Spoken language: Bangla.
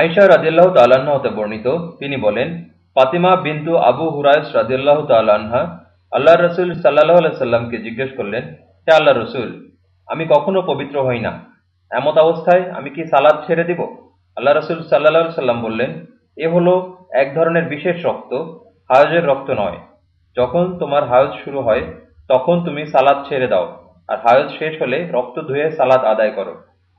আইসা রাজিল্লাহ তাল্লাহ্ন হতে বর্ণিত, তিনি বলেন, ফাতিমা বিন্তু আবু হুরায়স রাজিল্লাহ তাল্লাহা আল্লাহ রসুল সাল্লাহ সাল্লামকে জিজ্ঞেস করলেন, হে আল্লাহ রসুল, আমি কখনো পবিত্র হই না। এমত অবস্থায় আমি কি সালাদ ছেড়ে দিব? আল্লাহ রসুল সাল্লাহ সাল্লাম বললেন, এ হলো এক ধরনের বিশেষ রক্ত, হায়জের রক্ত নয়। যখন তোমার হায়জ শুরু হয়, তখন তুমি সালাদ ছেড়ে দাও, আর হায়জ শেষ হলে রক্ত ধুয়ে সালাদ আদায় করো।